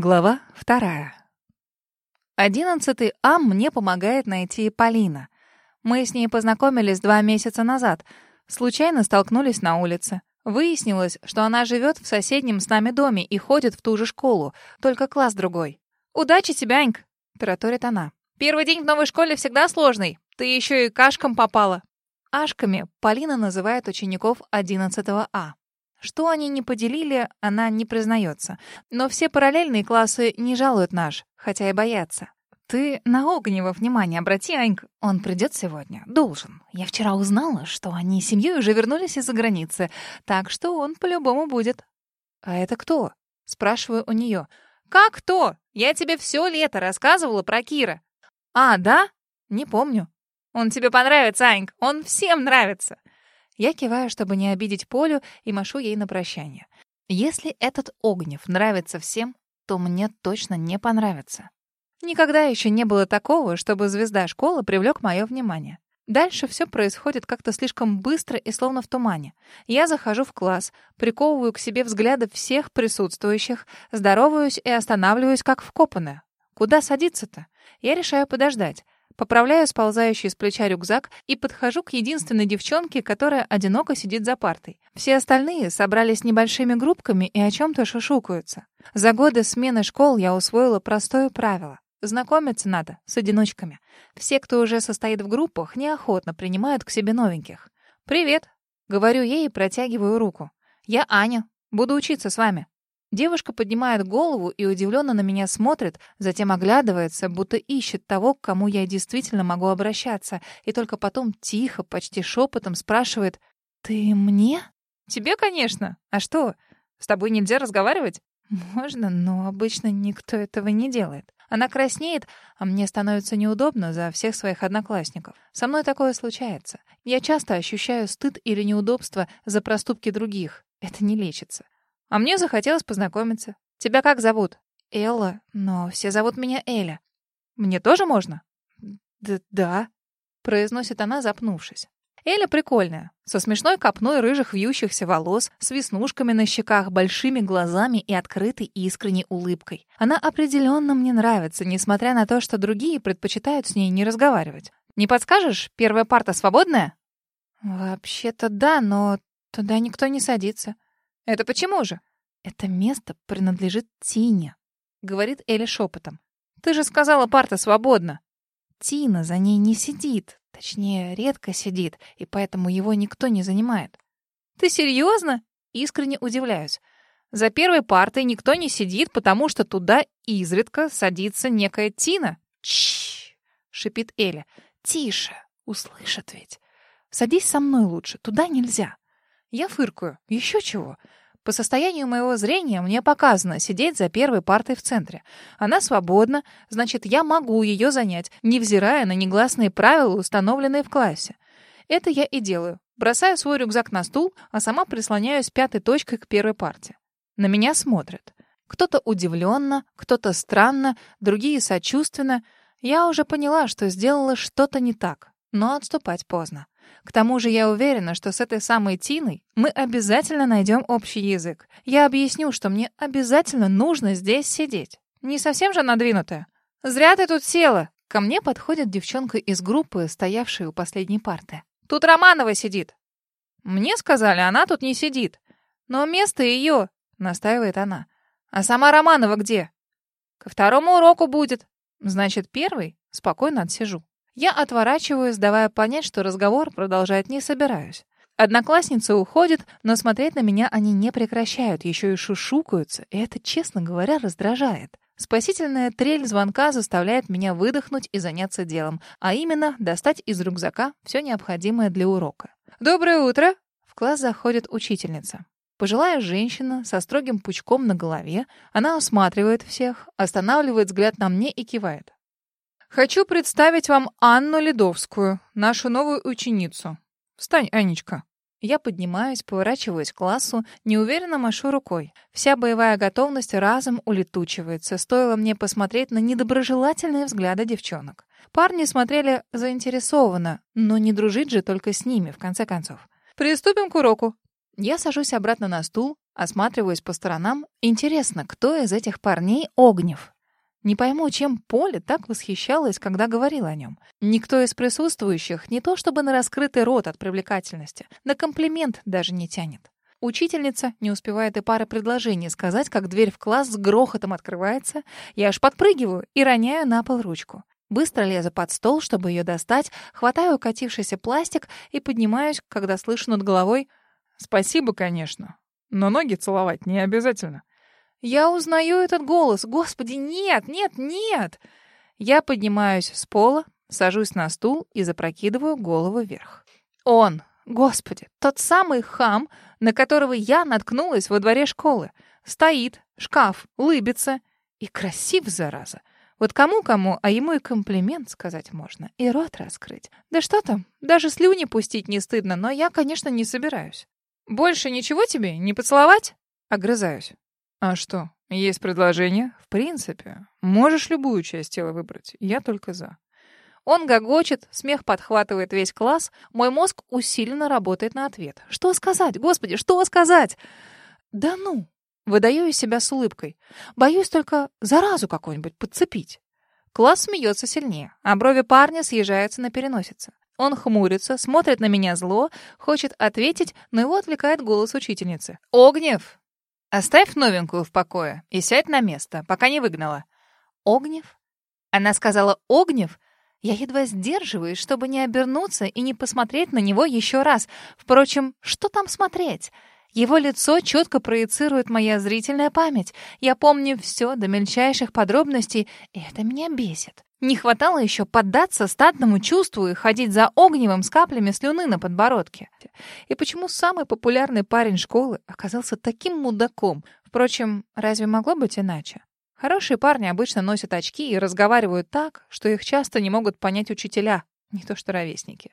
Глава вторая. Одиннадцатый А мне помогает найти Полина. Мы с ней познакомились два месяца назад. Случайно столкнулись на улице. Выяснилось, что она живет в соседнем с нами доме и ходит в ту же школу, только класс другой. «Удачи тебе, Аньк!» — тараторит она. «Первый день в новой школе всегда сложный. Ты еще и кашкам попала». Ашками Полина называет учеников 11 А. Что они не поделили, она не признается. Но все параллельные классы не жалуют наш, хотя и боятся. «Ты на Огнева внимание обрати, Аньк. Он придет сегодня. Должен. Я вчера узнала, что они с семьей уже вернулись из-за границы, так что он по-любому будет». «А это кто?» — спрашиваю у нее. «Как кто? Я тебе все лето рассказывала про Кира». «А, да? Не помню». «Он тебе понравится, Аньк. Он всем нравится». Я киваю, чтобы не обидеть Полю, и машу ей на прощание. Если этот Огнев нравится всем, то мне точно не понравится. Никогда еще не было такого, чтобы звезда школы привлек мое внимание. Дальше все происходит как-то слишком быстро и словно в тумане. Я захожу в класс, приковываю к себе взгляды всех присутствующих, здороваюсь и останавливаюсь как вкопанная. Куда садиться-то? Я решаю подождать. Поправляю сползающий с плеча рюкзак и подхожу к единственной девчонке, которая одиноко сидит за партой. Все остальные собрались небольшими группками и о чем-то шушукаются. За годы смены школ я усвоила простое правило. Знакомиться надо с одиночками. Все, кто уже состоит в группах, неохотно принимают к себе новеньких. «Привет», — говорю ей и протягиваю руку. «Я Аня. Буду учиться с вами». Девушка поднимает голову и удивленно на меня смотрит, затем оглядывается, будто ищет того, к кому я действительно могу обращаться, и только потом тихо, почти шепотом спрашивает «Ты мне?» «Тебе, конечно. А что, с тобой нельзя разговаривать?» «Можно, но обычно никто этого не делает. Она краснеет, а мне становится неудобно за всех своих одноклассников. Со мной такое случается. Я часто ощущаю стыд или неудобство за проступки других. Это не лечится. А мне захотелось познакомиться. Тебя как зовут? Элла, но все зовут меня Эля. Мне тоже можно? Д да, произносит она, запнувшись. Эля прикольная, со смешной копной рыжих вьющихся волос, с веснушками на щеках, большими глазами и открытой искренней улыбкой. Она определенно мне нравится, несмотря на то, что другие предпочитают с ней не разговаривать. Не подскажешь, первая парта свободная? Вообще-то да, но туда никто не садится. «Это почему же?» «Это место принадлежит Тине», — говорит Эля шепотом. «Ты же сказала, парта свободна». Тина за ней не сидит, точнее, редко сидит, и поэтому его никто не занимает. «Ты серьезно?» — искренне удивляюсь. «За первой партой никто не сидит, потому что туда изредка садится некая Тина». «Чш!» — шипит Эля. «Тише! Услышат ведь. Садись со мной лучше, туда нельзя». Я фыркаю. Еще чего? По состоянию моего зрения мне показано сидеть за первой партой в центре. Она свободна, значит, я могу ее занять, невзирая на негласные правила, установленные в классе. Это я и делаю. Бросаю свой рюкзак на стул, а сама прислоняюсь пятой точкой к первой парте. На меня смотрят. Кто-то удивленно, кто-то странно, другие сочувственно. Я уже поняла, что сделала что-то не так, но отступать поздно. К тому же я уверена, что с этой самой Тиной мы обязательно найдем общий язык. Я объясню, что мне обязательно нужно здесь сидеть. Не совсем же надвинутая. «Зря ты тут села!» Ко мне подходит девчонка из группы, стоявшая у последней парты. «Тут Романова сидит!» «Мне сказали, она тут не сидит. Но место ее!» — настаивает она. «А сама Романова где?» «Ко второму уроку будет. Значит, первый?» Спокойно отсижу. Я отворачиваюсь, давая понять, что разговор продолжать не собираюсь. Одноклассницы уходят, но смотреть на меня они не прекращают, еще и шушукаются, и это, честно говоря, раздражает. Спасительная трель звонка заставляет меня выдохнуть и заняться делом, а именно достать из рюкзака все необходимое для урока. «Доброе утро!» В класс заходит учительница. Пожилая женщина со строгим пучком на голове, она осматривает всех, останавливает взгляд на мне и кивает. Хочу представить вам Анну Ледовскую, нашу новую ученицу. Встань, Анечка. Я поднимаюсь, поворачиваюсь к классу, неуверенно машу рукой. Вся боевая готовность разом улетучивается, стоило мне посмотреть на недоброжелательные взгляды девчонок. Парни смотрели заинтересованно, но не дружить же только с ними, в конце концов. «Приступим к уроку». Я сажусь обратно на стул, Осматриваюсь по сторонам. Интересно, кто из этих парней Огнев? Не пойму, чем Поле так восхищалась, когда говорила о нем. Никто из присутствующих не то чтобы на раскрытый рот от привлекательности, на комплимент даже не тянет. Учительница не успевает и пары предложений сказать, как дверь в класс с грохотом открывается. Я аж подпрыгиваю и роняю на пол ручку. Быстро лезу под стол, чтобы ее достать, хватаю укатившийся пластик и поднимаюсь, когда слышу над головой «Спасибо, конечно, но ноги целовать не обязательно». Я узнаю этот голос. Господи, нет, нет, нет! Я поднимаюсь с пола, сажусь на стул и запрокидываю голову вверх. Он, господи, тот самый хам, на которого я наткнулась во дворе школы. Стоит, шкаф, лыбится. И красив, зараза. Вот кому-кому, а ему и комплимент сказать можно, и рот раскрыть. Да что там, даже слюни пустить не стыдно, но я, конечно, не собираюсь. «Больше ничего тебе не поцеловать?» Огрызаюсь. «А что, есть предложение?» «В принципе, можешь любую часть тела выбрать, я только за». Он гогочет, смех подхватывает весь класс, мой мозг усиленно работает на ответ. «Что сказать? Господи, что сказать?» «Да ну!» Выдаю из себя с улыбкой. Боюсь только заразу какую-нибудь подцепить. Класс смеется сильнее, а брови парня съезжаются на переносице. Он хмурится, смотрит на меня зло, хочет ответить, но его отвлекает голос учительницы. «Огнев! Оставь новенькую в покое и сядь на место, пока не выгнала». «Огнев?» Она сказала «Огнев»? Я едва сдерживаюсь, чтобы не обернуться и не посмотреть на него еще раз. Впрочем, что там смотреть? Его лицо четко проецирует моя зрительная память. Я помню все до мельчайших подробностей, и это меня бесит. Не хватало еще поддаться статному чувству и ходить за огневым с каплями слюны на подбородке. И почему самый популярный парень школы оказался таким мудаком? Впрочем, разве могло быть иначе? Хорошие парни обычно носят очки и разговаривают так, что их часто не могут понять учителя, не то что ровесники.